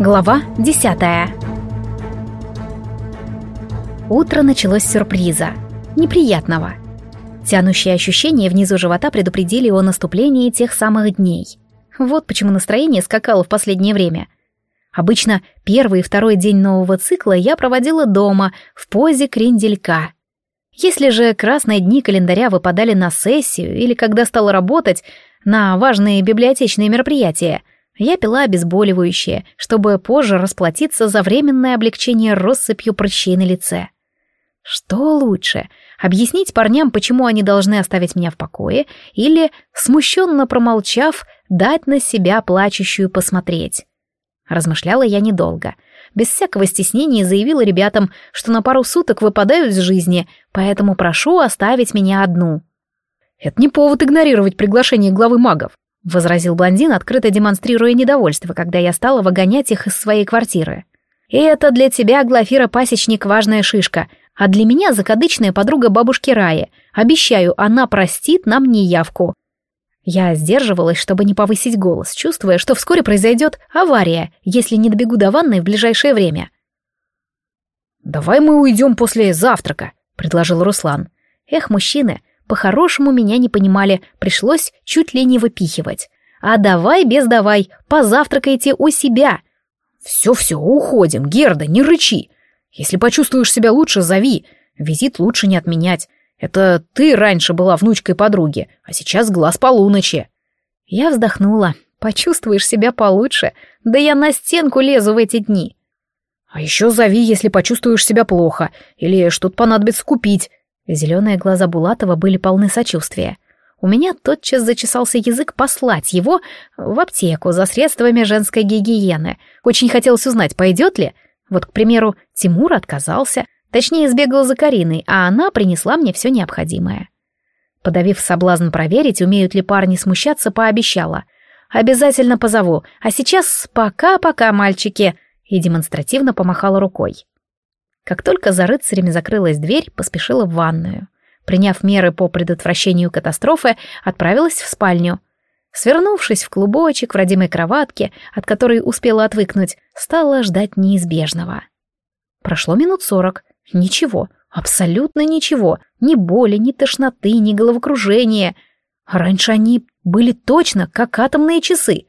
Глава десятая Утро началось с сюрприза. Неприятного. Тянущие ощущения внизу живота предупредили о наступлении тех самых дней. Вот почему настроение скакало в последнее время. Обычно первый и второй день нового цикла я проводила дома, в позе кренделька. Если же красные дни календаря выпадали на сессию или когда стала работать на важные библиотечные мероприятия, я пила обезболивающее, чтобы позже расплатиться за временное облегчение россыпью прыщей на лице. Что лучше, объяснить парням, почему они должны оставить меня в покое, или, смущенно промолчав, дать на себя плачущую посмотреть? Размышляла я недолго. Без всякого стеснения заявила ребятам, что на пару суток выпадаю из жизни, поэтому прошу оставить меня одну. «Это не повод игнорировать приглашение главы магов», — возразил блондин, открыто демонстрируя недовольство, когда я стала выгонять их из своей квартиры. «И это для тебя, Глафира Пасечник, важная шишка, а для меня закадычная подруга бабушки Раи. Обещаю, она простит нам неявку». Я сдерживалась, чтобы не повысить голос, чувствуя, что вскоре произойдет авария, если не добегу до ванной в ближайшее время. «Давай мы уйдем после завтрака», — предложил Руслан. «Эх, мужчины, по-хорошему меня не понимали, пришлось чуть ли не выпихивать. А давай без давай, позавтракайте у себя. Все-все, уходим, Герда, не рычи. Если почувствуешь себя лучше, зови. Визит лучше не отменять. Это ты раньше была внучкой подруги, а сейчас глаз полуночи. Я вздохнула. Почувствуешь себя получше. Да я на стенку лезу в эти дни. А еще зови, если почувствуешь себя плохо, или что-то понадобится купить. Зеленые глаза Булатова были полны сочувствия. У меня тотчас зачесался язык послать его в аптеку за средствами женской гигиены. Очень хотелось узнать, пойдет ли. Вот, к примеру, Тимур отказался, точнее, сбегал за Кариной, а она принесла мне все необходимое. Подавив соблазн проверить, умеют ли парни смущаться, пообещала. «Обязательно позову, а сейчас пока-пока, мальчики!» и демонстративно помахала рукой. Как только за рыцарями закрылась дверь, поспешила в ванную. Приняв меры по предотвращению катастрофы, отправилась в спальню. Свернувшись в клубочек в родимой кроватке, от которой успела отвыкнуть, стала ждать неизбежного. Прошло минут сорок. Ничего, абсолютно ничего. Ни боли, ни тошноты, ни головокружения. Раньше они были точно как атомные часы.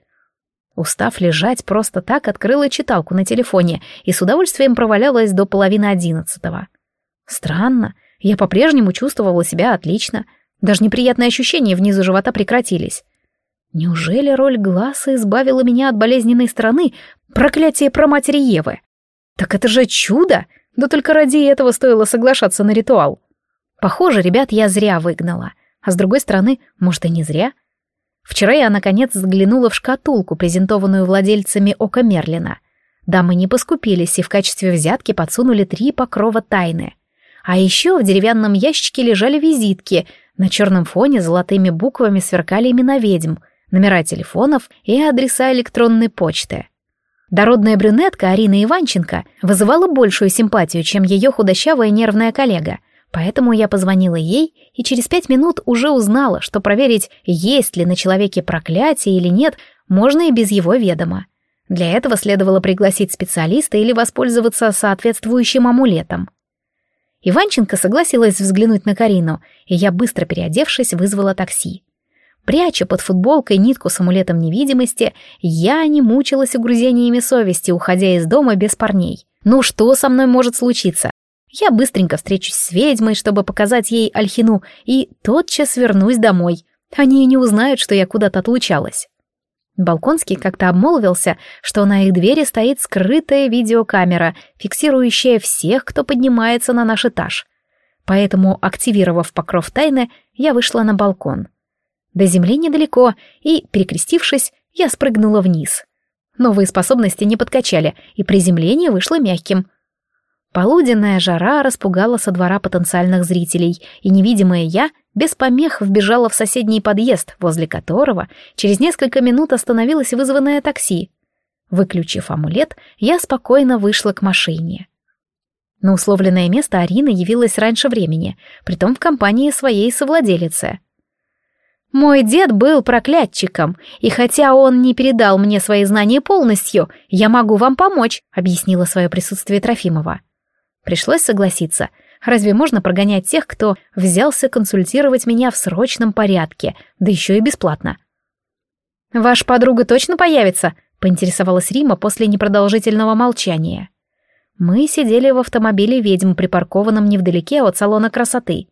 Устав лежать просто так, открыла читалку на телефоне и с удовольствием провалялась до половины одиннадцатого. Странно, я по-прежнему чувствовала себя отлично, даже неприятные ощущения внизу живота прекратились. Неужели роль глаза избавила меня от болезненной стороны проклятие про матери Евы? Так это же чудо! Да только ради этого стоило соглашаться на ритуал. Похоже, ребят я зря выгнала. А с другой стороны, может и не зря. Вчера я, наконец, взглянула в шкатулку, презентованную владельцами Ока Мерлина. Дамы не поскупились и в качестве взятки подсунули три покрова тайны. А еще в деревянном ящике лежали визитки, на черном фоне золотыми буквами сверкали имена ведьм, номера телефонов и адреса электронной почты. Дородная брюнетка Арина Иванченко вызывала большую симпатию, чем ее худощавая нервная коллега — Поэтому я позвонила ей и через пять минут уже узнала, что проверить, есть ли на человеке проклятие или нет, можно и без его ведома. Для этого следовало пригласить специалиста или воспользоваться соответствующим амулетом. Иванченко согласилась взглянуть на Карину, и я, быстро переодевшись, вызвала такси. Пряча под футболкой нитку с амулетом невидимости, я не мучилась угрызениями совести, уходя из дома без парней. Ну что со мной может случиться? Я быстренько встречусь с ведьмой, чтобы показать ей Альхину, и тотчас вернусь домой. Они не узнают, что я куда-то отлучалась. Балконский как-то обмолвился, что на их двери стоит скрытая видеокамера, фиксирующая всех, кто поднимается на наш этаж. Поэтому, активировав покров тайны, я вышла на балкон. До земли недалеко, и, перекрестившись, я спрыгнула вниз. Новые способности не подкачали, и приземление вышло мягким — Полуденная жара распугала со двора потенциальных зрителей, и невидимая я без помех вбежала в соседний подъезд, возле которого через несколько минут остановилось вызванное такси. Выключив амулет, я спокойно вышла к машине. На условленное место Арина явилась раньше времени, притом в компании своей совладелицы. Мой дед был проклятчиком, и хотя он не передал мне свои знания полностью, я могу вам помочь», — объяснила свое присутствие Трофимова. Пришлось согласиться. Разве можно прогонять тех, кто взялся консультировать меня в срочном порядке, да еще и бесплатно? «Ваша подруга точно появится?» — поинтересовалась Рима после непродолжительного молчания. Мы сидели в автомобиле ведьм, припаркованном невдалеке от салона красоты.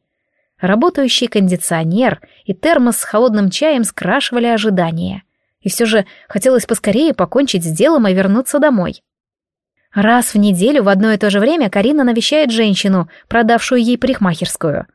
Работающий кондиционер и термос с холодным чаем скрашивали ожидания. И все же хотелось поскорее покончить с делом и вернуться домой. Раз в неделю в одно и то же время Карина навещает женщину, продавшую ей парикмахерскую.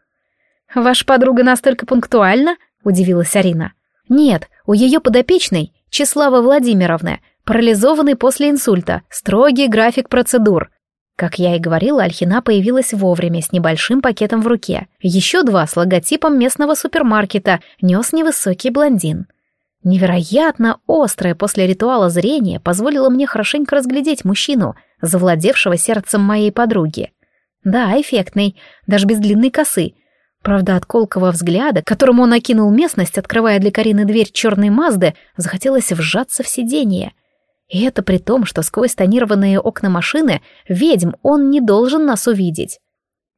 «Ваша подруга настолько пунктуальна?» — удивилась Арина. «Нет, у ее подопечной, Числава Владимировны, парализованный после инсульта, строгий график процедур. Как я и говорила, Альхина появилась вовремя с небольшим пакетом в руке. Еще два с логотипом местного супермаркета нес невысокий блондин. Невероятно острое после ритуала зрение позволило мне хорошенько разглядеть мужчину, завладевшего сердцем моей подруги. Да, эффектный, даже без длинной косы. Правда, от колкого взгляда, которым он окинул местность, открывая для Карины дверь черной Мазды, захотелось вжаться в сиденье — и это при том, что сквозь тонированные окна машины ведьм он не должен нас увидеть.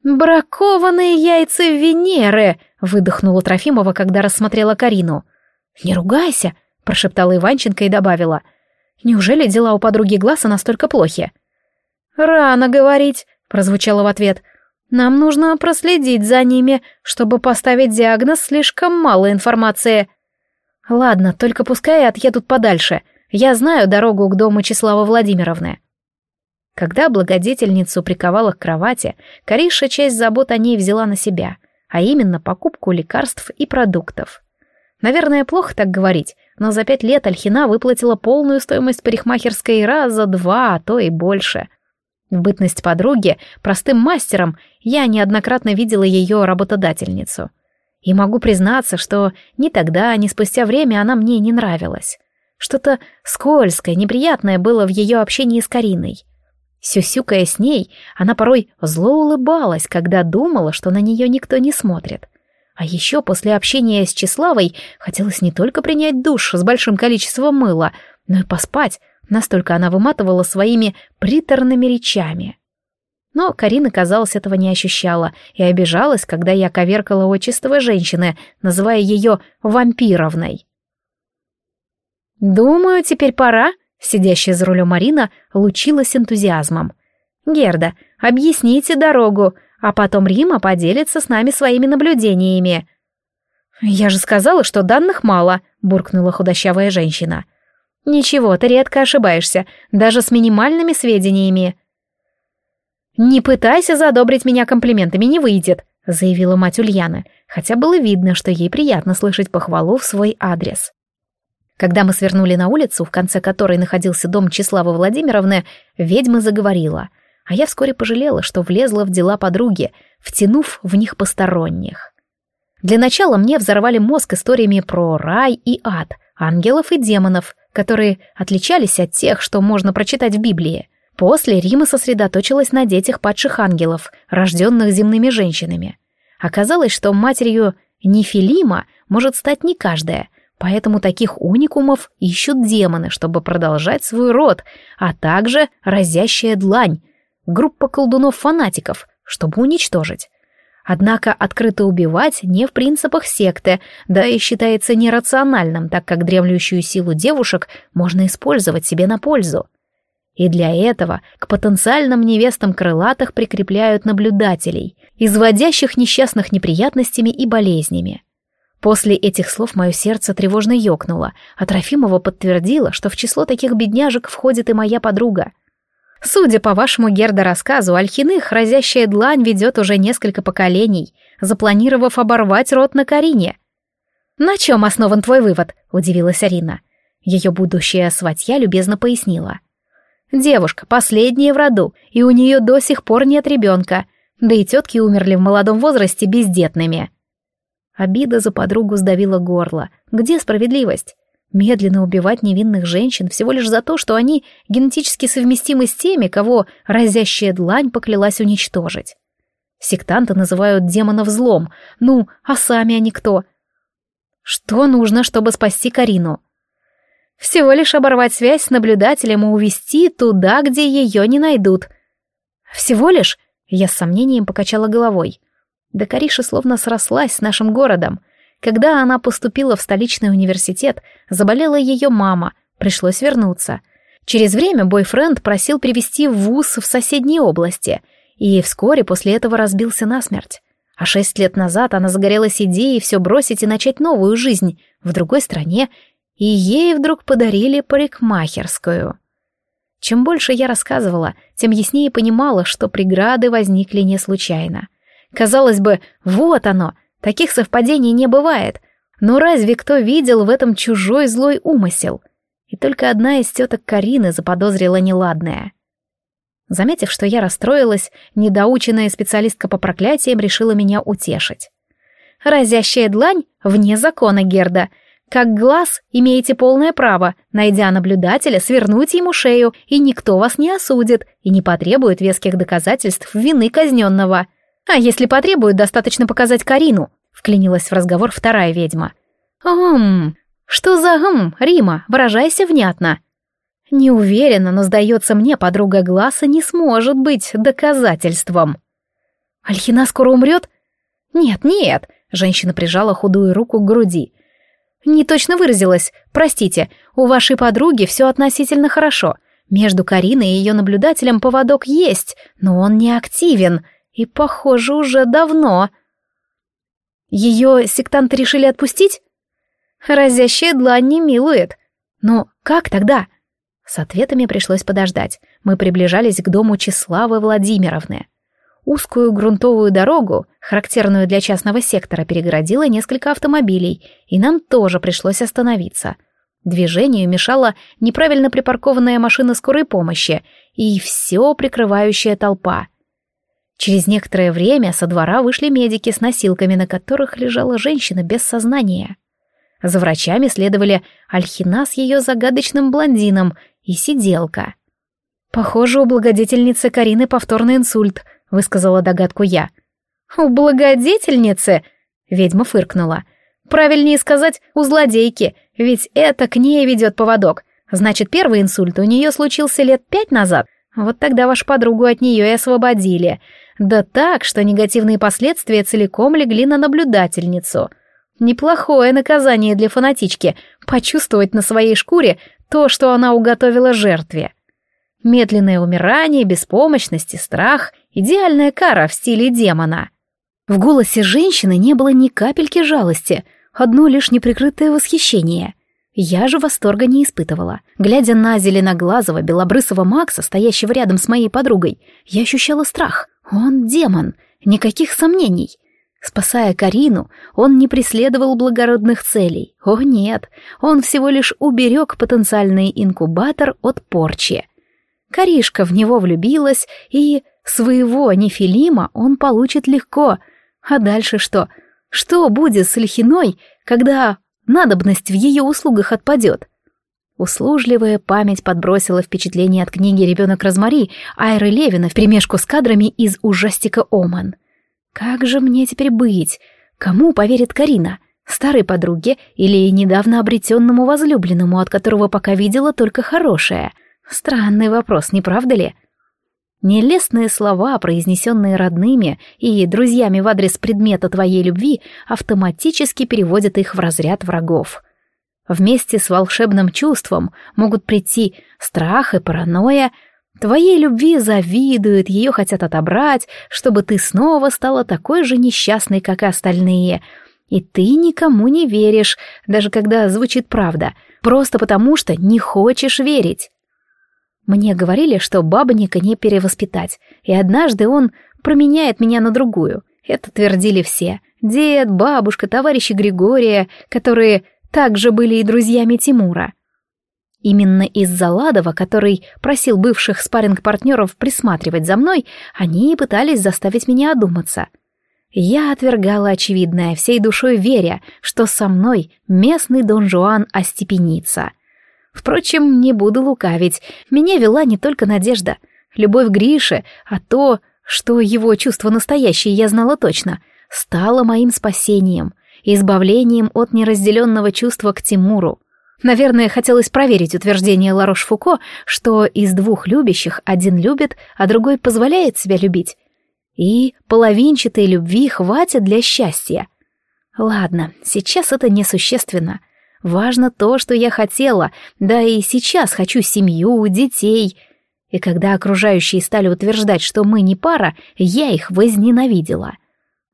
«Бракованные яйца Венеры!» — выдохнула Трофимова, когда рассмотрела Карину. «Не ругайся!» — прошептала Иванченко и добавила. «Неужели дела у подруги Глаза настолько плохи?» «Рано говорить», — прозвучало в ответ. «Нам нужно проследить за ними, чтобы поставить диагноз слишком мало информации». «Ладно, только пускай отъедут подальше», — я знаю дорогу к дому Числава Владимировны». Когда благодетельницу приковала к кровати, Кариша часть забот о ней взяла на себя, а именно покупку лекарств и продуктов. Наверное, плохо так говорить, но за пять лет Альхина выплатила полную стоимость парикмахерской раза два, а то и больше. В бытность подруги, простым мастером, я неоднократно видела ее работодательницу. И могу признаться, что ни тогда, ни спустя время она мне не нравилась. Что-то скользкое, неприятное было в ее общении с Кариной. Сюсюкая с ней, она порой зло улыбалась, когда думала, что на нее никто не смотрит. А еще после общения с Числавой хотелось не только принять душ с большим количеством мыла, но и поспать, настолько она выматывала своими приторными речами. Но Карина, казалось, этого не ощущала и обижалась, когда я коверкала отчество женщины, называя ее вампировной. «Думаю, теперь пора», — сидящая за рулем Марина лучилась энтузиазмом. «Герда, объясните дорогу, а потом Рима поделится с нами своими наблюдениями». «Я же сказала, что данных мало», — буркнула худощавая женщина. «Ничего, ты редко ошибаешься, даже с минимальными сведениями». «Не пытайся задобрить меня комплиментами, не выйдет», — заявила мать Ульяны, хотя было видно, что ей приятно слышать похвалу в свой адрес. Когда мы свернули на улицу, в конце которой находился дом Числавы Владимировны, ведьма заговорила, а я вскоре пожалела, что влезла в дела подруги, втянув в них посторонних. Для начала мне взорвали мозг историями про рай и ад, ангелов и демонов, которые отличались от тех, что можно прочитать в Библии. После Рима сосредоточилась на детях падших ангелов, рожденных земными женщинами. Оказалось, что матерью Нефилима может стать не каждая, Поэтому таких уникумов ищут демоны, чтобы продолжать свой род, а также разящая длань, группа колдунов-фанатиков, чтобы уничтожить. Однако открыто убивать не в принципах секты, да и считается нерациональным, так как дремлющую силу девушек можно использовать себе на пользу. И для этого к потенциальным невестам крылатых прикрепляют наблюдателей, изводящих несчастных неприятностями и болезнями. После этих слов мое сердце тревожно ёкнуло, а Трофимова подтвердила, что в число таких бедняжек входит и моя подруга. Судя по вашему Герда рассказу, Альхиных разящая длань ведет уже несколько поколений, запланировав оборвать рот на Карине. «На чем основан твой вывод?» — удивилась Арина. Ее будущая сватья любезно пояснила. «Девушка, последняя в роду, и у нее до сих пор нет ребенка, да и тетки умерли в молодом возрасте бездетными». Обида за подругу сдавила горло. Где справедливость? Медленно убивать невинных женщин всего лишь за то, что они генетически совместимы с теми, кого разящая длань поклялась уничтожить. Сектанты называют демонов злом. Ну, а сами они кто? Что нужно, чтобы спасти Карину? Всего лишь оборвать связь с наблюдателем и увести туда, где ее не найдут. Всего лишь? Я с сомнением покачала головой. Да Кариша словно срослась с нашим городом. Когда она поступила в столичный университет, заболела ее мама, пришлось вернуться. Через время бойфренд просил привезти в вуз в соседней области, и вскоре после этого разбился насмерть. А шесть лет назад она загорелась идеей все бросить и начать новую жизнь в другой стране, и ей вдруг подарили парикмахерскую. Чем больше я рассказывала, тем яснее понимала, что преграды возникли не случайно. Казалось бы, вот оно, таких совпадений не бывает, но разве кто видел в этом чужой злой умысел? И только одна из теток Карины заподозрила неладное. Заметив, что я расстроилась, недоученная специалистка по проклятиям решила меня утешить. «Разящая длань вне закона, Герда. Как глаз имеете полное право, найдя наблюдателя, свернуть ему шею, и никто вас не осудит и не потребует веских доказательств вины казненного. А если потребует, достаточно показать Карину», — вклинилась в разговор вторая ведьма. «Хм, что за хм, Рима, выражайся внятно», не уверена, но, сдается мне, подруга Гласа не сможет быть доказательством. Альхина скоро умрет? Нет, нет, женщина прижала худую руку к груди. Не точно выразилась, простите, у вашей подруги все относительно хорошо. Между Кариной и ее наблюдателем поводок есть, но он не активен, и, похоже, уже давно. Ее сектанты решили отпустить? Разящая длань не милует. Но как тогда? С ответами пришлось подождать. Мы приближались к дому Числавы Владимировны. Узкую грунтовую дорогу, характерную для частного сектора, перегородило несколько автомобилей, и нам тоже пришлось остановиться. Движению мешала неправильно припаркованная машина скорой помощи и все прикрывающая толпа. Через некоторое время со двора вышли медики с носилками, на которых лежала женщина без сознания. За врачами следовали Альхина с ее загадочным блондином и сиделка. «Похоже, у благодетельницы Карины повторный инсульт», — высказала догадку я. «У благодетельницы?» — ведьма фыркнула. «Правильнее сказать, у злодейки, ведь это к ней ведет поводок. Значит, первый инсульт у нее случился лет пять назад. Вот тогда вашу подругу от нее и освободили. Да так, что негативные последствия целиком легли на наблюдательницу. Неплохое наказание для фанатички — почувствовать на своей шкуре то, что она уготовила жертве. Медленное умирание, беспомощность и страх — идеальная кара в стиле демона. В голосе женщины не было ни капельки жалости, одно лишь неприкрытое восхищение. Я же восторга не испытывала. Глядя на зеленоглазого белобрысого Макса, стоящего рядом с моей подругой, я ощущала страх. Он демон, никаких сомнений. Спасая Карину, он не преследовал благородных целей. О нет, он всего лишь уберег потенциальный инкубатор от порчи. Каришка в него влюбилась, и своего нефилима он получит легко. А дальше что? Что будет с Ильхиной, когда надобность в ее услугах отпадет? Услужливая память подбросила впечатление от книги «Ребенок Розмари» Айры Левина вперемешку с кадрами из ужастика «Оман». Как же мне теперь быть? Кому поверит Карина? Старой подруге или недавно обретенному возлюбленному, от которого пока видела только хорошее? Странный вопрос, не правда ли? Нелестные слова, произнесенные родными и друзьями в адрес предмета твоей любви, автоматически переводят их в разряд врагов. Вместе с волшебным чувством могут прийти страх и паранойя, Твоей любви завидуют, ее хотят отобрать, чтобы ты снова стала такой же несчастной, как и остальные. И ты никому не веришь, даже когда звучит правда, просто потому что не хочешь верить. Мне говорили, что бабника не перевоспитать, и однажды он променяет меня на другую. Это твердили все. Дед, бабушка, товарищи Григория, которые также были и друзьями Тимура. Именно из-за Ладова, который просил бывших спарринг-партнеров присматривать за мной, они и пытались заставить меня одуматься. Я отвергала очевидное, всей душой веря, что со мной местный Дон Жуан остепенится. Впрочем, не буду лукавить, меня вела не только надежда. Любовь Гриши, а то, что его чувство настоящее я знала точно, стало моим спасением — избавлением от неразделенного чувства к Тимуру. Наверное, хотелось проверить утверждение Ларош-Фуко, что из двух любящих один любит, а другой позволяет себя любить. И половинчатой любви хватит для счастья. Ладно, сейчас это несущественно. Важно то, что я хотела, да и сейчас хочу семью, детей. И когда окружающие стали утверждать, что мы не пара, я их возненавидела.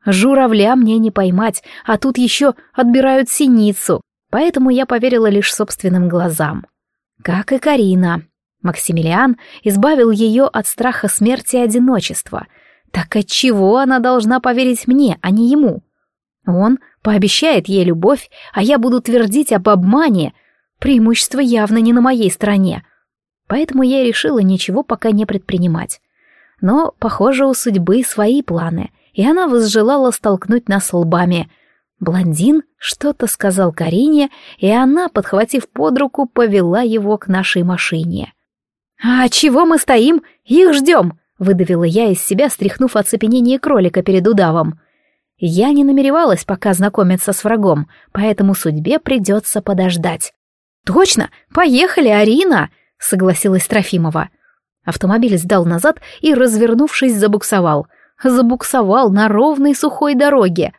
Журавля мне не поймать, а тут еще отбирают синицу, поэтому я поверила лишь собственным глазам. Как и Карина. Максимилиан избавил ее от страха смерти и одиночества. Так отчего она должна поверить мне, а не ему? Он пообещает ей любовь, а я буду твердить об обмане. Преимущество явно не на моей стороне. Поэтому я решила ничего пока не предпринимать. Но, похоже, у судьбы свои планы, и она возжелала столкнуть нас лбами. Блондин что-то сказал Карине, и она, подхватив под руку, повела его к нашей машине. «А чего мы стоим? Их ждем!» — выдавила я из себя, стряхнув оцепенение кролика перед удавом. Я не намеревалась пока знакомиться с врагом, поэтому судьбе придется подождать. «Точно! Поехали, Арина!» — согласилась Трофимова. Автомобиль сдал назад и, развернувшись, забуксовал. Забуксовал на ровной сухой дороге.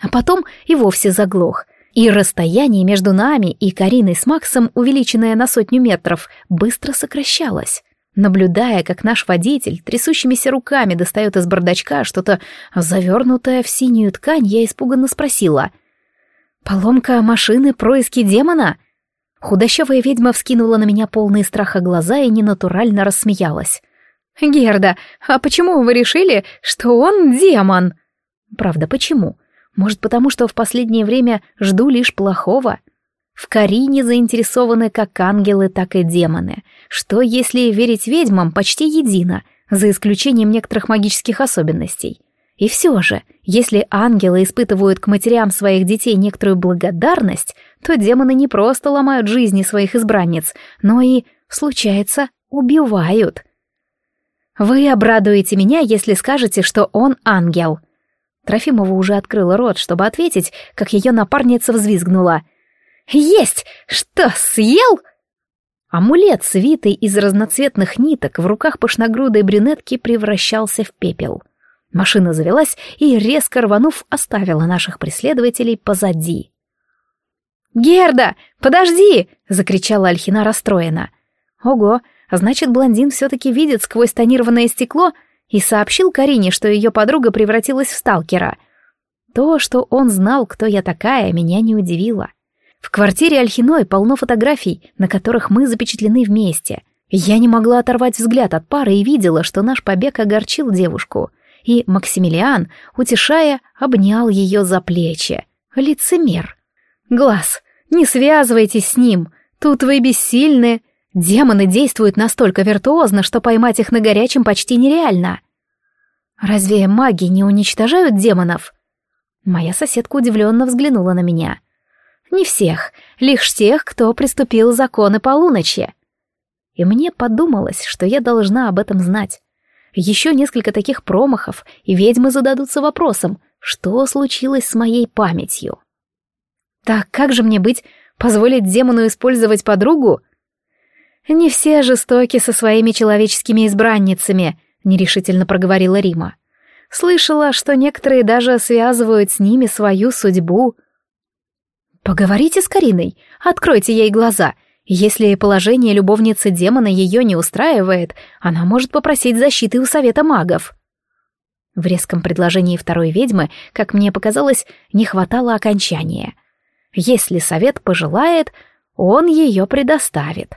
А потом и вовсе заглох. И расстояние между нами и Кариной с Максом, увеличенное на сотню метров, быстро сокращалось. Наблюдая, как наш водитель трясущимися руками достает из бардачка что-то завернутое в синюю ткань, я испуганно спросила. «Поломка машины, происки демона?» Худощавая ведьма вскинула на меня полные страха глаза и ненатурально рассмеялась. «Герда, а почему вы решили, что он демон?» «Правда, почему? Может, потому что в последнее время жду лишь плохого?» В Карине заинтересованы как ангелы, так и демоны, что, если верить ведьмам, почти едино, за исключением некоторых магических особенностей. И все же, если ангелы испытывают к матерям своих детей некоторую благодарность, то демоны не просто ломают жизни своих избранниц, но и, случается, убивают. Вы обрадуете меня, если скажете, что он ангел. Трофимова уже открыла рот, чтобы ответить, как ее напарница взвизгнула — «Есть! Что, съел?» Амулет, свитый из разноцветных ниток, в руках пышногрудой брюнетки превращался в пепел. Машина завелась и, резко рванув, оставила наших преследователей позади. «Герда, подожди!» — закричала Альхина расстроена. «Ого, значит, блондин все-таки видит сквозь тонированное стекло и сообщил Карине, что ее подруга превратилась в сталкера. То, что он знал, кто я такая, меня не удивило. В квартире Альхиной полно фотографий, на которых мы запечатлены вместе. Я не могла оторвать взгляд от пары и видела, что наш побег огорчил девушку. И Максимилиан, утешая, обнял ее за плечи. Лицемер. Глаз, не связывайтесь с ним. Тут вы бессильны. Демоны действуют настолько виртуозно, что поймать их на горячем почти нереально. Разве маги не уничтожают демонов? Моя соседка удивленно взглянула на меня. Не всех, лишь тех, кто приступил законы полуночи. И мне подумалось, что я должна об этом знать. Еще несколько таких промахов, и ведьмы зададутся вопросом, что случилось с моей памятью. Так как же мне быть? Позволить демону использовать подругу? Не все жестоки со своими человеческими избранницами, нерешительно проговорила Рима. Слышала, что некоторые даже связывают с ними свою судьбу. Поговорите с Кариной, откройте ей глаза. Если положение любовницы демона ее не устраивает, она может попросить защиты у совета магов. В резком предложении второй ведьмы, как мне показалось, не хватало окончания. Если совет пожелает, он ее предоставит.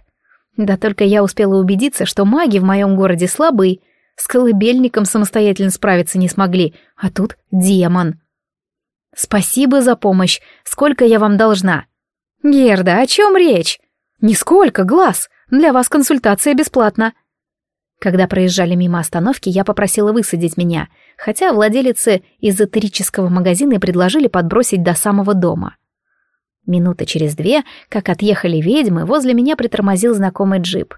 Да только я успела убедиться, что маги в моем городе слабы, с колыбельником самостоятельно справиться не смогли, а тут демон. «Спасибо за помощь. Сколько я вам должна?» «Герда, о чем речь?» «Нисколько, глаз. Для вас консультация бесплатна». Когда проезжали мимо остановки, я попросила высадить меня, хотя владелицы эзотерического магазина предложили подбросить до самого дома. Минуты через две, как отъехали ведьмы, возле меня притормозил знакомый джип.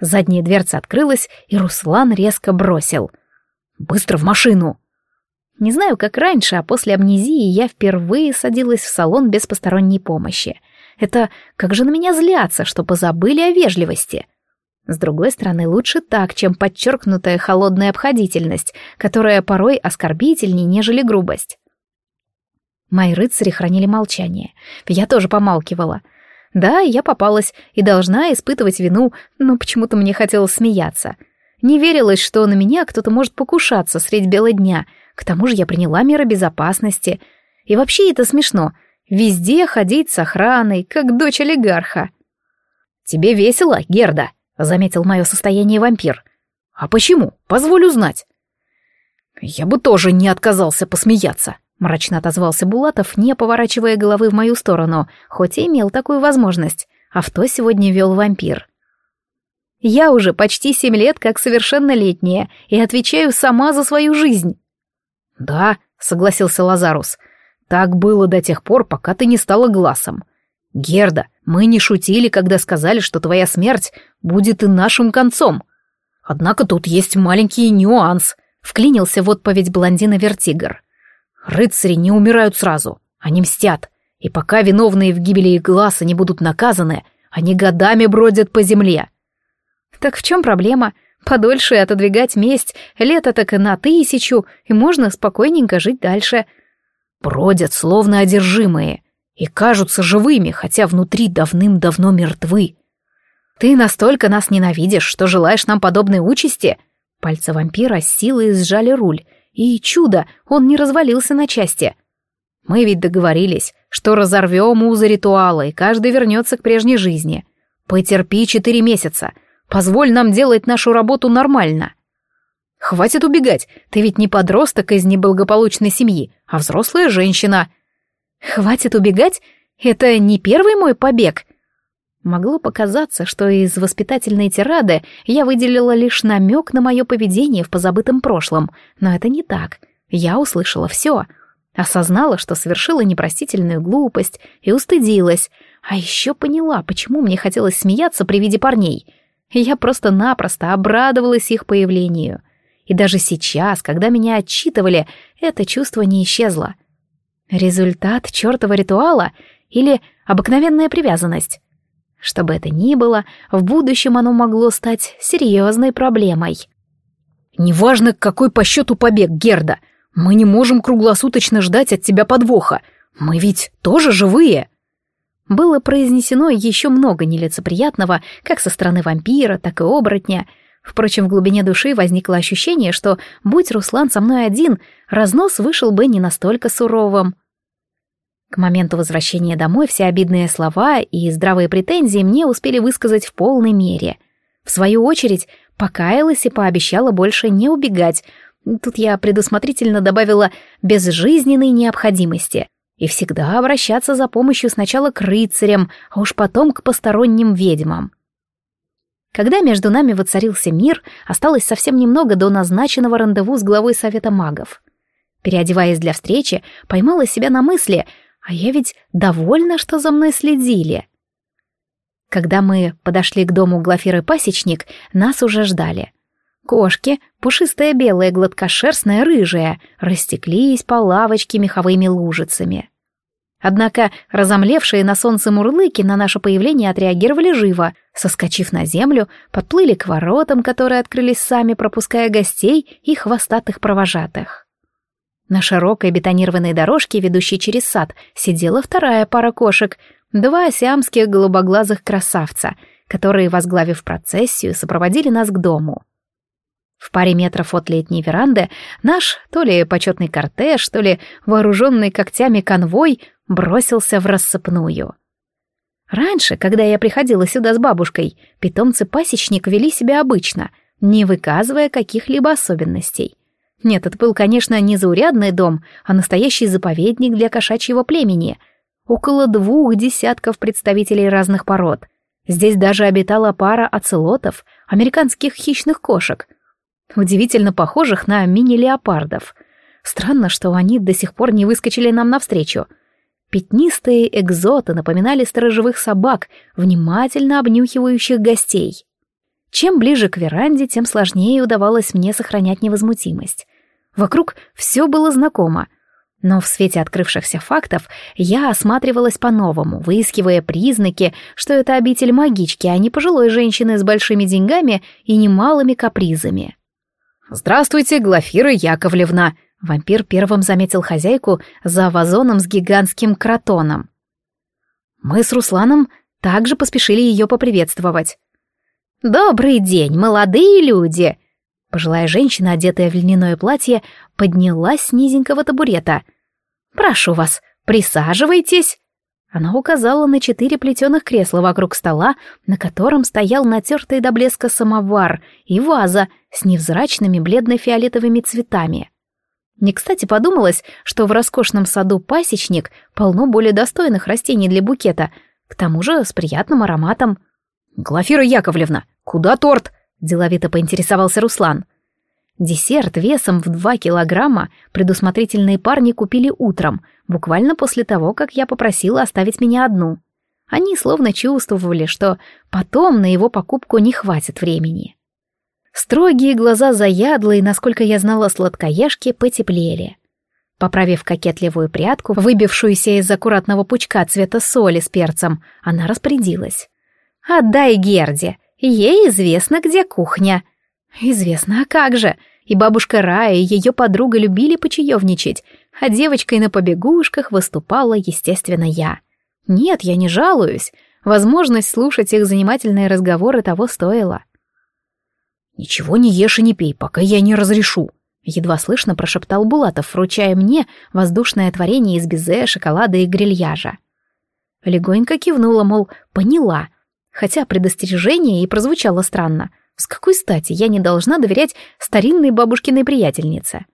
Задняя дверца открылась, и Руслан резко бросил. «Быстро в машину!» Не знаю, как раньше, а после амнезии я впервые садилась в салон без посторонней помощи. Это как же на меня злятся, что позабыли о вежливости. С другой стороны, лучше так, чем подчеркнутая холодная обходительность, которая порой оскорбительнее, нежели грубость. Мои рыцари хранили молчание. Я тоже помалкивала. Да, я попалась и должна испытывать вину, но почему-то мне хотелось смеяться. Не верилось, что на меня кто-то может покушаться средь бела дня. К тому же я приняла меры безопасности. И вообще это смешно. Везде ходить с охраной, как дочь олигарха. «Тебе весело, Герда?» — заметил мое состояние вампир. «А почему? Позволь узнать». «Я бы тоже не отказался посмеяться», — мрачно отозвался Булатов, не поворачивая головы в мою сторону, хоть и имел такую возможность. Авто сегодня вел вампир. «Я уже почти семь лет как совершеннолетняя и отвечаю сама за свою жизнь». «Да», — согласился Лазарус, — «так было до тех пор, пока ты не стала глазом. Герда, мы не шутили, когда сказали, что твоя смерть будет и нашим концом. Однако тут есть маленький нюанс», — вклинился в отповедь блондина Вертигр. Рыцари не умирают сразу, они мстят, и пока виновные в гибели их глаза не будут наказаны, они годами бродят по земле. Так в чем проблема? Подольше отодвигать месть, лето так и на тысячу, и можно спокойненько жить дальше. Бродят, словно одержимые, и кажутся живыми, хотя внутри давным-давно мертвы. Ты настолько нас ненавидишь, что желаешь нам подобной участи? Пальцы вампира с силой сжали руль, и чудо, он не развалился на части. Мы ведь договорились, что разорвем узы ритуала, и каждый вернется к прежней жизни. Потерпи четыре месяца. Позволь нам делать нашу работу нормально. Хватит убегать, ты ведь не подросток из неблагополучной семьи, а взрослая женщина. Хватит убегать? Это не первый мой побег. Могло показаться, что из воспитательной тирады я выделила лишь намек на мое поведение в позабытом прошлом, но это не так. Я услышала все. Осознала, что совершила непростительную глупость и устыдилась, а еще поняла, почему мне хотелось смеяться при виде парней. Я просто-напросто обрадовалась их появлению. И даже сейчас, когда меня отчитывали, это чувство не исчезло. Результат чертова ритуала или обыкновенная привязанность? Что бы это ни было, в будущем оно могло стать серьезной проблемой. «Неважно, какой по счету побег, Герда, мы не можем круглосуточно ждать от тебя подвоха. Мы ведь тоже живые!» Было произнесено еще много нелицеприятного, как со стороны вампира, так и оборотня. Впрочем, в глубине души возникло ощущение, что, будь Руслан со мной один, разнос вышел бы не настолько суровым. К моменту возвращения домой все обидные слова и здравые претензии мне успели высказать в полной мере. В свою очередь, покаялась и пообещала больше не убегать. Тут я предусмотрительно добавила «безжизненной необходимости» и всегда обращаться за помощью сначала к рыцарям, а уж потом к посторонним ведьмам. Когда между нами воцарился мир, осталось совсем немного до назначенного рандеву с главой Совета магов. Переодеваясь для встречи, поймала себя на мысли — а я ведь довольна, что за мной следили. Когда мы подошли к дому Глафиры Пасечник, нас уже ждали. Кошки, пушистая белая, гладкошерстная, рыжая, растеклись по лавочке меховыми лужицами. Однако разомлевшие на солнце мурлыки на наше появление отреагировали живо, соскочив на землю, подплыли к воротам, которые открылись сами, пропуская гостей и хвостатых провожатых. На широкой бетонированной дорожке, ведущей через сад, сидела вторая пара кошек, два сиамских голубоглазых красавца, которые, возглавив процессию, сопроводили нас к дому. В паре метров от летней веранды наш то ли почетный кортеж, то ли вооруженный когтями конвой бросился в рассыпную. Раньше, когда я приходила сюда с бабушкой, питомцы-пасечник вели себя обычно, не выказывая каких-либо особенностей. Нет, это был, конечно, не заурядный дом, а настоящий заповедник для кошачьего племени. Около двух десятков представителей разных пород. Здесь даже обитала пара оцелотов, американских хищных кошек, удивительно похожих на мини-леопардов. Странно, что они до сих пор не выскочили нам навстречу. Пятнистые экзоты напоминали сторожевых собак, внимательно обнюхивающих гостей. Чем ближе к веранде, тем сложнее удавалось мне сохранять невозмутимость. Вокруг все было знакомо. Но в свете открывшихся фактов я осматривалась по-новому, выискивая признаки, что это обитель магички, а не пожилой женщины с большими деньгами и немалыми капризами. «Здравствуйте, Глафира Яковлевна!» Вампир первым заметил хозяйку за вазоном с гигантским кротоном. Мы с Русланом также поспешили ее поприветствовать. «Добрый день, молодые люди!» Пожилая женщина, одетая в льняное платье, поднялась с низенького табурета. «Прошу вас, присаживайтесь!» Она указала на четыре плетеных кресла вокруг стола, на котором стоял натертый до блеска самовар и ваза с невзрачными бледно-фиолетовыми цветами. Не кстати подумалось, что в роскошном саду пасечник полно более достойных растений для букета, к тому же с приятным ароматом. «Глафира Яковлевна, куда торт?» — деловито поинтересовался Руслан. Десерт весом в два килограмма предусмотрительные парни купили утром, буквально после того, как я попросила оставить меня одну. Они словно чувствовали, что потом на его покупку не хватит времени. Строгие глаза заядлые, насколько я знала сладкоежки, потеплели. Поправив кокетливую прядку, выбившуюся из аккуратного пучка цвета соли с перцем, она распорядилась. «Отдай Герде, ей известно, где кухня». «Известно, а как же?» И бабушка Рая и ее подруга любили почаевничать, а девочкой на побегушках выступала, естественно, я. Нет, я не жалуюсь. Возможность слушать их занимательные разговоры того стоила. «Ничего не ешь и не пей, пока я не разрешу», — едва слышно прошептал Булатов, вручая мне воздушное творение из безе, шоколада и грильяжа. Легонько кивнула, мол, поняла, хотя предостережение и прозвучало странно. С какой стати я не должна доверять старинной бабушкиной приятельнице?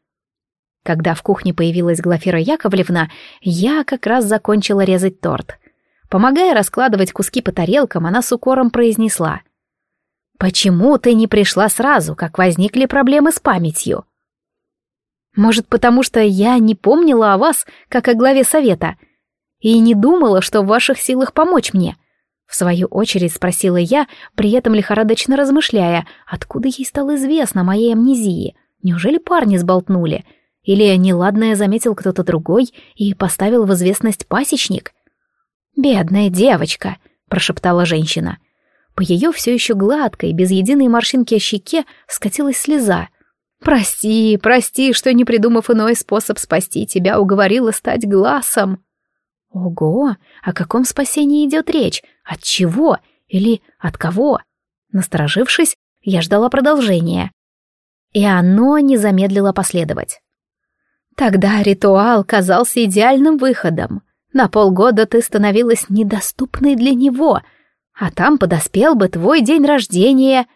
Когда в кухне появилась Глафира Яковлевна, я как раз закончила резать торт. Помогая раскладывать куски по тарелкам, она с укором произнесла — Почему ты не пришла сразу, как возникли проблемы с памятью? Может, потому что я не помнила о вас, как о главе совета, и не думала, что в ваших силах помочь мне? В свою очередь спросила я, при этом лихорадочно размышляя, откуда ей стало известно о моей амнезии. Неужели парни сболтнули? Или неладное заметил кто-то другой и поставил в известность пасечник? «Бедная девочка», — прошептала женщина. По ее все еще гладкой, без единой морщинки о щеке, скатилась слеза. «Прости, прости, что, не придумав иной способ спасти тебя, уговорила стать глазом». «Ого, о каком спасении идет речь? От чего? Или от кого?» Насторожившись, я ждала продолжения. И оно не замедлило последовать. Тогда ритуал казался идеальным выходом. На полгода ты становилась недоступной для него — а там подоспел бы твой день рождения.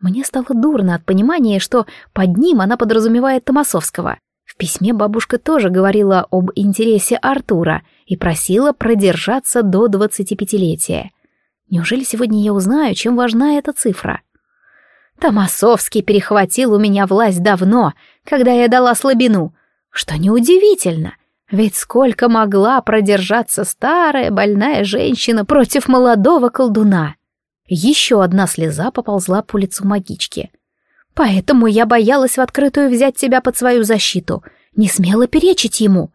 Мне стало дурно от понимания, что под ним она подразумевает Томасовского. В письме бабушка тоже говорила об интересе Артура и просила продержаться до двадцатипятилетия. Неужели сегодня я узнаю, чем важна эта цифра? Томасовский перехватил у меня власть давно, когда я дала слабину, что неудивительно — ведь сколько могла продержаться старая больная женщина против молодого колдуна? Еще одна слеза поползла по лицу магички. Поэтому я боялась в открытую взять тебя под свою защиту, не смела перечить ему.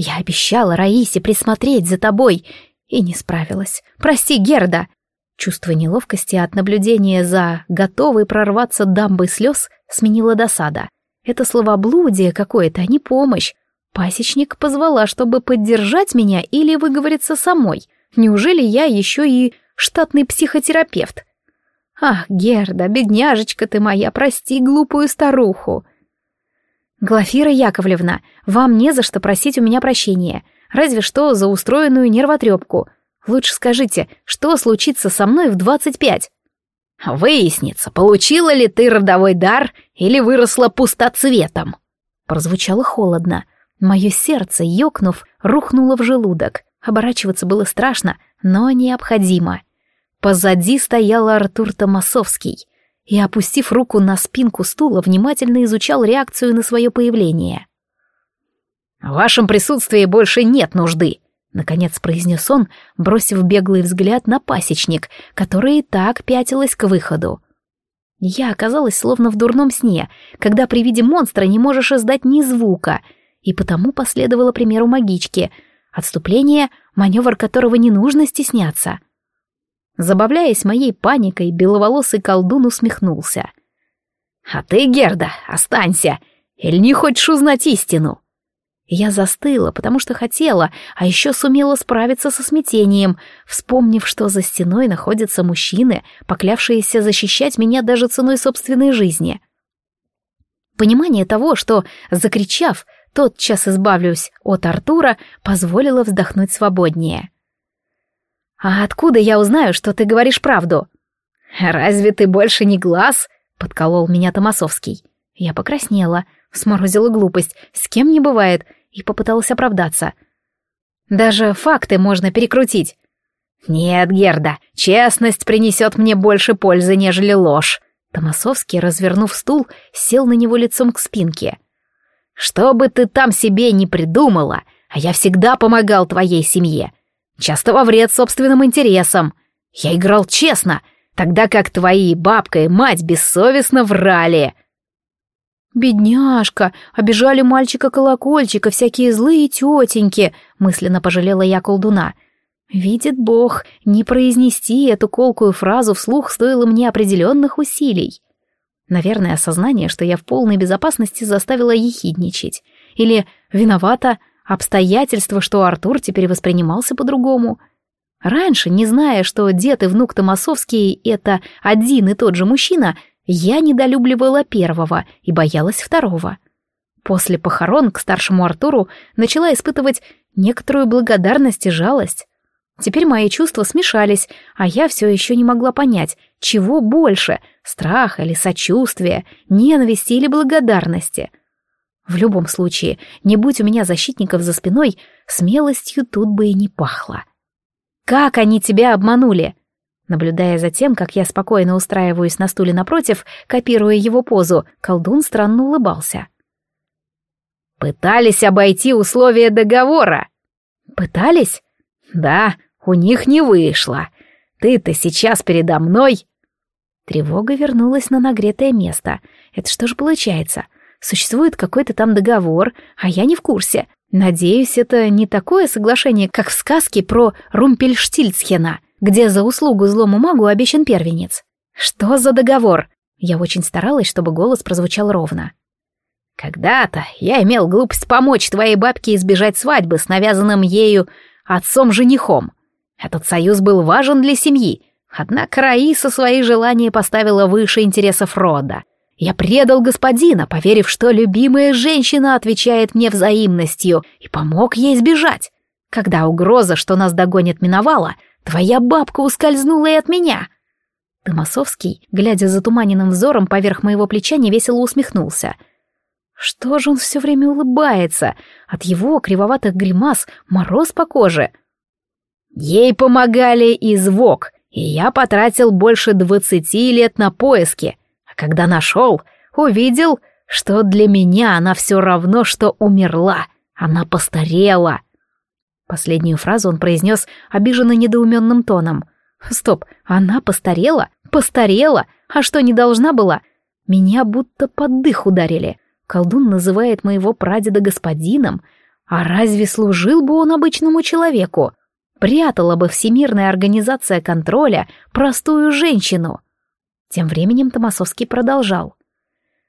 Я обещала Раисе присмотреть за тобой и не справилась. Прости, Герда. Чувство неловкости от наблюдения за готовой прорваться дамбой слез сменило досада. Это словоблудие какое-то, а не помощь. Пасечник позвала, чтобы поддержать меня или выговориться самой. Неужели я еще и штатный психотерапевт? Ах, Герда, бедняжечка ты моя, прости глупую старуху. Глафира Яковлевна, вам не за что просить у меня прощения, разве что за устроенную нервотрепку. Лучше скажите, что случится со мной в двадцать пять? Выяснится, получила ли ты родовой дар или выросла пустоцветом. Прозвучало холодно, Мое сердце, ёкнув, рухнуло в желудок. Оборачиваться было страшно, но необходимо. Позади стоял Артур Томасовский и, опустив руку на спинку стула, внимательно изучал реакцию на свое появление. «В вашем присутствии больше нет нужды», — наконец произнес он, бросив беглый взгляд на пасечник, который и так пятилась к выходу. Я оказалась словно в дурном сне, когда при виде монстра не можешь издать ни звука, и потому последовало примеру магички. Отступление — маневр которого не нужно стесняться. Забавляясь моей паникой, беловолосый колдун усмехнулся. «А ты, Герда, останься! Или не хочешь узнать истину?» Я застыла, потому что хотела, а еще сумела справиться со смятением, вспомнив, что за стеной находятся мужчины, поклявшиеся защищать меня даже ценой собственной жизни. Понимание того, что, закричав, тотчас избавлюсь от Артура, позволило вздохнуть свободнее. «А откуда я узнаю, что ты говоришь правду?» «Разве ты больше не глаз?» — подколол меня Томасовский. Я покраснела, сморозила глупость, с кем не бывает — и попыталась оправдаться. «Даже факты можно перекрутить». «Нет, Герда, честность принесет мне больше пользы, нежели ложь». Томасовский, развернув стул, сел на него лицом к спинке. «Что бы ты там себе не придумала, а я всегда помогал твоей семье. Часто во вред собственным интересам. Я играл честно, тогда как твои бабка и мать бессовестно врали». «Бедняжка! Обижали мальчика-колокольчика всякие злые тетеньки!» — мысленно пожалела я колдуна. «Видит Бог, не произнести эту колкую фразу вслух стоило мне определенных усилий. Наверное, осознание, что я в полной безопасности заставило ехидничать. Или виновата обстоятельство, что Артур теперь воспринимался по-другому. Раньше, не зная, что дед и внук Томасовский — это один и тот же мужчина, я недолюбливала первого и боялась второго. После похорон к старшему Артуру начала испытывать некоторую благодарность и жалость. Теперь мои чувства смешались, а я все еще не могла понять, чего больше — страха или сочувствия, ненависти или благодарности. В любом случае, не будь у меня защитников за спиной, смелостью тут бы и не пахло. «Как они тебя обманули?» Наблюдая за тем, как я спокойно устраиваюсь на стуле напротив, копируя его позу, колдун странно улыбался. «Пытались обойти условия договора». «Пытались?» «Да, у них не вышло. Ты-то сейчас передо мной...» Тревога вернулась на нагретое место. Это что же получается? Существует какой-то там договор, а я не в курсе. Надеюсь, это не такое соглашение, как в сказке про Румпельштильцхена — где за услугу злому магу обещан первенец. Что за договор? Я очень старалась, чтобы голос прозвучал ровно. Когда-то я имел глупость помочь твоей бабке избежать свадьбы с навязанным ею отцом-женихом. Этот союз был важен для семьи, однако Раиса свои желания поставила выше интересов рода. Я предал господина, поверив, что любимая женщина отвечает мне взаимностью, и помог ей сбежать. Когда угроза, что нас догонит, миновала, Твоя бабка ускользнула и от меня!» Томасовский, глядя затуманенным взором поверх моего плеча, невесело усмехнулся. «Что же он все время улыбается? От его кривоватых гримас мороз по коже!» «Ей помогали из ВОК, и я потратил больше двадцати лет на поиски, когда нашел, увидел, что для меня она все равно, что умерла, она постарела!» Последнюю фразу он произнес обиженно недоуменным тоном. «Стоп, она постарела? Постарела? А что, не должна была?» Меня будто под дых ударили. Колдун называет моего прадеда господином. А разве служил бы он обычному человеку? Прятала бы Всемирная организация контроля простую женщину. Тем временем Томасовский продолжал.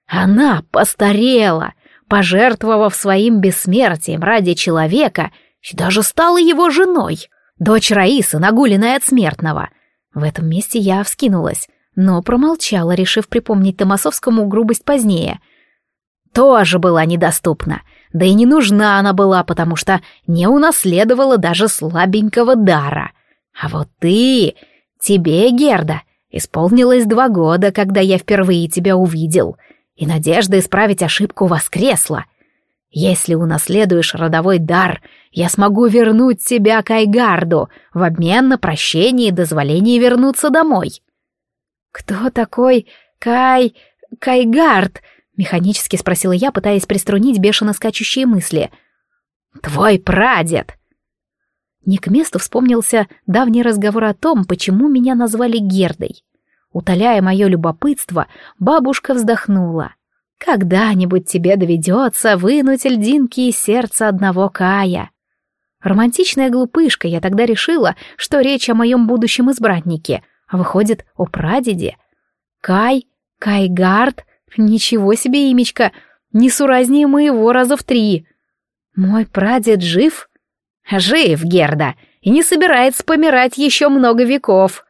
Она постарела, пожертвовав своим бессмертием ради человека — и даже стала его женой. Дочь Раисы, нагуленная от смертного. В этом месте я вскинулась, но промолчала, решив припомнить Томасовскому грубость позднее. Тоже была недоступна, да и не нужна она была, потому что не унаследовала даже слабенького дара. А вот ты, тебе, Герда, исполнилось два года, когда я впервые тебя увидел, и надежда исправить ошибку воскресла — если унаследуешь родовой дар, я смогу вернуть тебя к Айгарду в обмен на прощение и дозволение вернуться домой. Кто такой Кай... Кайгард? Механически спросила я, пытаясь приструнить бешено скачущие мысли. Твой прадед. Не к месту вспомнился давний разговор о том, почему меня назвали Гердой. Утоляя мое любопытство, бабушка вздохнула. «Когда-нибудь тебе доведется вынуть льдинки из сердца одного Кая». Романтичная глупышка, я тогда решила, что речь о моем будущем избраннике, а выходит, о прадеде. Кай, Кайгард, ничего себе имечко, несуразнее моего раза в три. Мой прадед жив? Жив, Герда, и не собирается помирать еще много веков.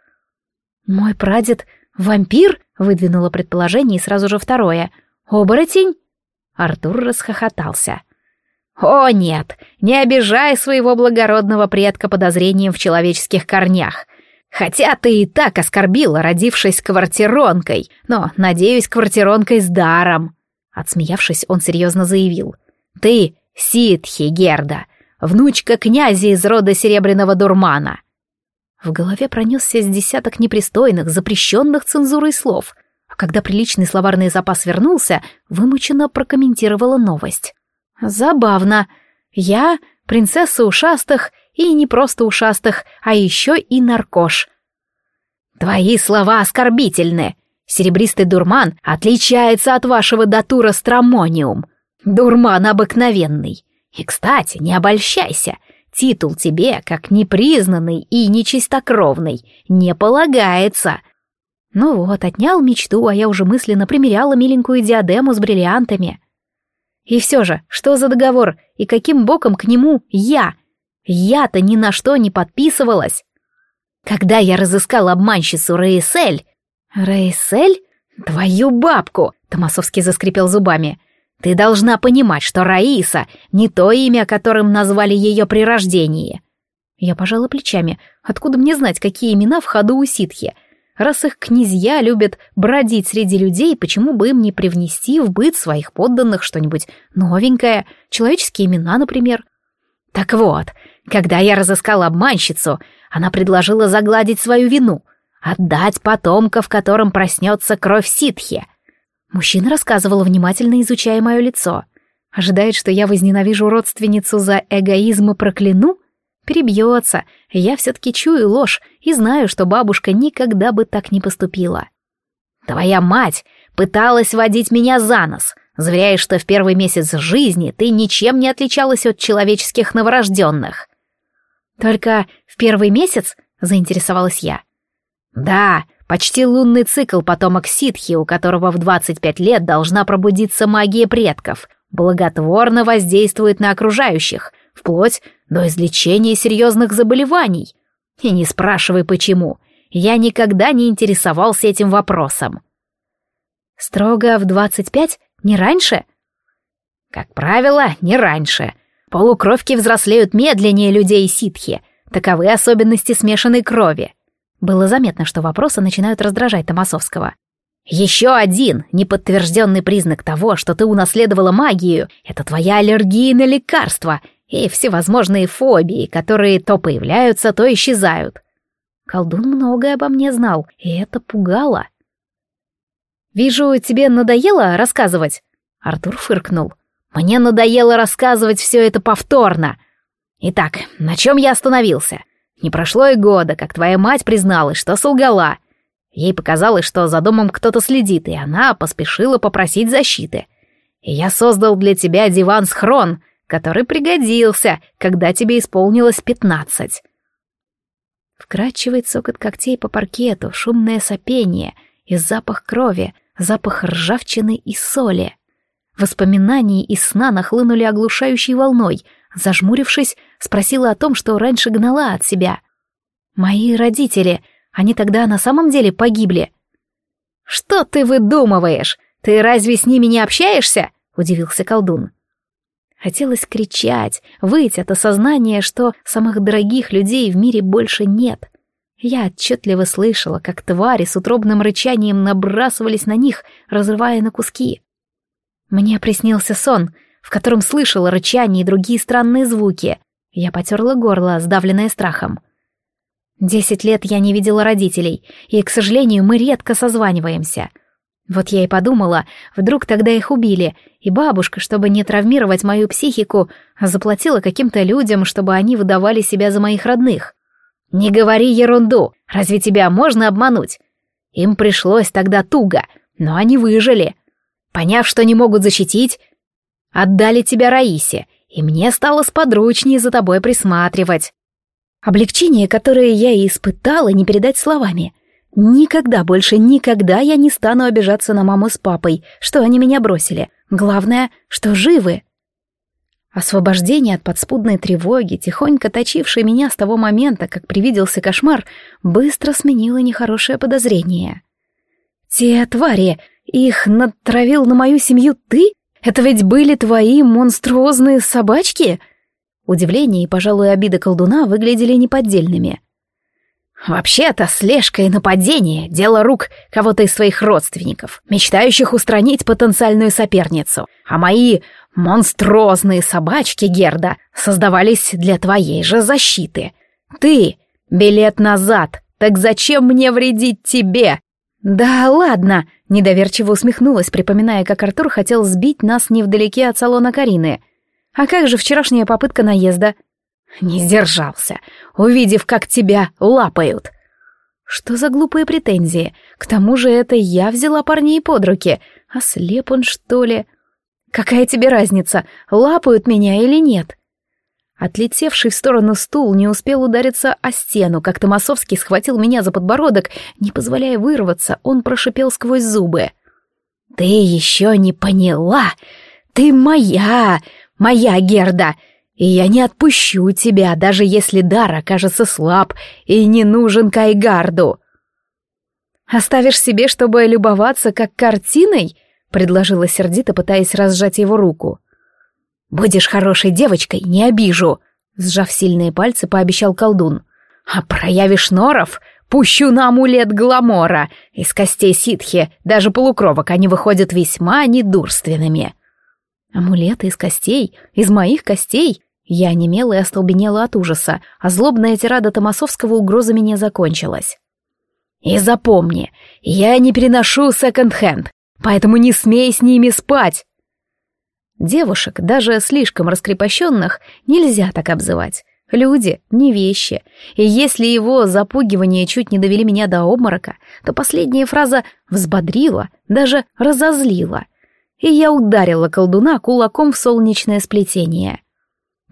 Мой прадед вампир? Выдвинула предположение и сразу же второе. Оборотень? Артур расхохотался. «О, нет, не обижай своего благородного предка подозрением в человеческих корнях. Хотя ты и так оскорбила, родившись квартиронкой, но, надеюсь, квартиронкой с даром». Отсмеявшись, он серьезно заявил. «Ты ситхи, Герда, внучка князя из рода Серебряного Дурмана». В голове пронесся с десяток непристойных, запрещенных цензурой слов, а когда приличный словарный запас вернулся, вымученно прокомментировала новость. Забавно. Я принцесса ушастых, и не просто ушастых, а еще и наркош. Твои слова оскорбительны. Серебристый дурман отличается от вашего датура стромониум. Дурман обыкновенный. И, кстати, не обольщайся. Титул тебе, как непризнанный и нечистокровный, не полагается. Ну вот, отнял мечту, а я уже мысленно примеряла миленькую диадему с бриллиантами. И все же, что за договор, и каким боком к нему я? Я-то ни на что не подписывалась. Когда я разыскал обманщицу Рейсель... Рейсель? Твою бабку! Томасовский заскрипел зубами. Ты должна понимать, что Раиса — не то имя, которым назвали ее при рождении. Я пожала плечами. Откуда мне знать, какие имена в ходу у ситхи? Раз их князья любят бродить среди людей, почему бы им не привнести в быт своих подданных что-нибудь новенькое, человеческие имена, например? Так вот, когда я разыскала обманщицу, она предложила загладить свою вину, отдать потомков, которым проснется кровь ситхи. Мужчина рассказывал, внимательно изучая мое лицо. Ожидает, что я возненавижу родственницу за эгоизм и прокляну? перебьется. Я все-таки чую ложь и знаю, что бабушка никогда бы так не поступила. Твоя мать пыталась водить меня за нос, заверяя, что в первый месяц жизни ты ничем не отличалась от человеческих новорожденных. Только в первый месяц, заинтересовалась я. Да, почти лунный цикл потомок ситхи, у которого в 25 лет должна пробудиться магия предков, благотворно воздействует на окружающих, вплоть до излечения серьезных заболеваний. И не спрашивай почему, я никогда не интересовался этим вопросом. Строго в двадцать пять? Не раньше? Как правило, не раньше. Полукровки взрослеют медленнее людей ситхи. Таковы особенности смешанной крови. Было заметно, что вопросы начинают раздражать Томасовского. Еще один неподтвержденный признак того, что ты унаследовала магию, это твоя аллергия на лекарства и всевозможные фобии, которые то появляются, то исчезают. Колдун многое обо мне знал, и это пугало. «Вижу, тебе надоело рассказывать?» Артур фыркнул. «Мне надоело рассказывать все это повторно. Итак, на чем я остановился? Не прошло и года, как твоя мать призналась, что солгала. Ей показалось, что за домом кто-то следит, и она поспешила попросить защиты. И я создал для тебя диван-схрон, который пригодился, когда тебе исполнилось пятнадцать. Вкрадчивый цокот когтей по паркету, шумное сопение и запах крови, запах ржавчины и соли. Воспоминания из сна нахлынули оглушающей волной. Зажмурившись, спросила о том, что раньше гнала от себя. «Мои родители, они тогда на самом деле погибли?» «Что ты выдумываешь? Ты разве с ними не общаешься?» — удивился колдун. Хотелось кричать, выйти от осознания, что самых дорогих людей в мире больше нет. Я отчетливо слышала, как твари с утробным рычанием набрасывались на них, разрывая на куски. Мне приснился сон, в котором слышала рычание и другие странные звуки. Я потерла горло, сдавленное страхом. Десять лет я не видела родителей, и, к сожалению, мы редко созваниваемся — вот я и подумала, вдруг тогда их убили, и бабушка, чтобы не травмировать мою психику, заплатила каким-то людям, чтобы они выдавали себя за моих родных. «Не говори ерунду! Разве тебя можно обмануть?» Им пришлось тогда туго, но они выжили. Поняв, что не могут защитить, отдали тебя Раисе, и мне стало сподручнее за тобой присматривать. Облегчение, которое я и испытала, не передать словами. Никогда больше, никогда я не стану обижаться на маму с папой, что они меня бросили. Главное, что живы. Освобождение от подспудной тревоги, тихонько точившей меня с того момента, как привиделся кошмар, быстро сменило нехорошее подозрение. «Те твари, их натравил на мою семью ты? Это ведь были твои монструозные собачки?» Удивление и, пожалуй, обида колдуна выглядели неподдельными. «Вообще-то слежка и нападение — дело рук кого-то из своих родственников, мечтающих устранить потенциальную соперницу, а мои монструозные собачки Герда создавались для твоей же защиты. Ты — билет назад, так зачем мне вредить тебе?» «Да ладно!» — недоверчиво усмехнулась, припоминая, как Артур хотел сбить нас невдалеке от салона Карины. «А как же вчерашняя попытка наезда?» «Не сдержался, увидев, как тебя лапают!» «Что за глупые претензии? К тому же это я взяла парней под руки. А слеп он, что ли?» «Какая тебе разница, лапают меня или нет?» Отлетевший в сторону стул не успел удариться о стену, как Томасовский схватил меня за подбородок, не позволяя вырваться, он прошипел сквозь зубы. «Ты еще не поняла! Ты моя! Моя Герда! И я не отпущу тебя, даже если дар окажется слаб и не нужен Кайгарду!» «Оставишь себе, чтобы любоваться как картиной?» — предложила сердито, пытаясь разжать его руку. «Будешь хорошей девочкой, не обижу», — сжав сильные пальцы, пообещал колдун. «А проявишь норов, пущу на амулет гламора. Из костей ситхи, даже полукровок, они выходят весьма недурственными». «Амулеты из костей? Из моих костей?» Я немела и остолбенела от ужаса, а злобная тирада Томасовского угрозами не закончилась. «И запомни, я не переношу секонд-хенд, поэтому не смей с ними спать!» Девушек, даже слишком раскрепощенных, нельзя так обзывать. Люди, не вещи. И если его запугивания чуть не довели меня до обморока, то последняя фраза взбодрила, даже разозлила. И я ударила колдуна кулаком в солнечное сплетение.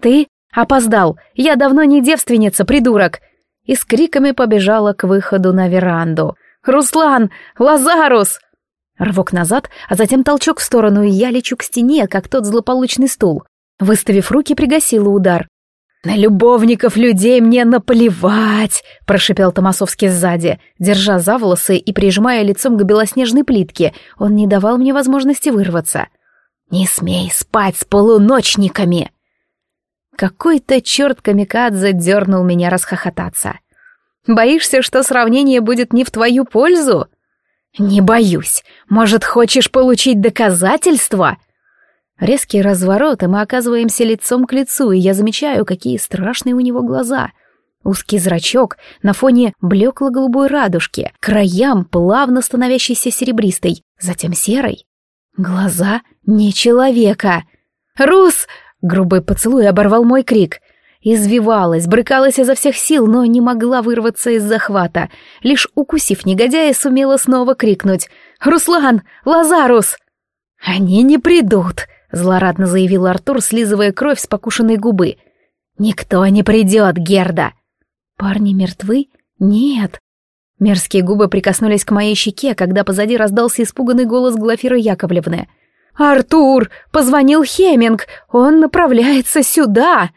«Ты опоздал! Я давно не девственница, придурок!» И с криками побежала к выходу на веранду. «Руслан! Лазарус!» Рывок назад, а затем толчок в сторону, и я лечу к стене, как тот злополучный стул. Выставив руки, пригасила удар. «На любовников людей мне наплевать!» — прошипел Томасовский сзади, держа за волосы и прижимая лицом к белоснежной плитке. Он не давал мне возможности вырваться. «Не смей спать с полуночниками!» Какой-то черт камикадзе дернул меня расхохотаться. «Боишься, что сравнение будет не в твою пользу?» «Не боюсь. Может, хочешь получить доказательства?» Резкий разворот, и мы оказываемся лицом к лицу, и я замечаю, какие страшные у него глаза. Узкий зрачок на фоне блекло-голубой радужки, краям плавно становящейся серебристой, затем серой. Глаза не человека. «Рус!» — грубый поцелуй оборвал мой крик. Извивалась, брыкалась изо всех сил, но не могла вырваться из захвата. Лишь укусив негодяя, сумела снова крикнуть «Руслан! Лазарус!» «Они не придут!» — злорадно заявил Артур, слизывая кровь с покушенной губы. «Никто не придет, Герда!» «Парни мертвы? Нет!» Мерзкие губы прикоснулись к моей щеке, когда позади раздался испуганный голос Глафиры Яковлевны. «Артур! Позвонил Хеминг! Он направляется сюда!»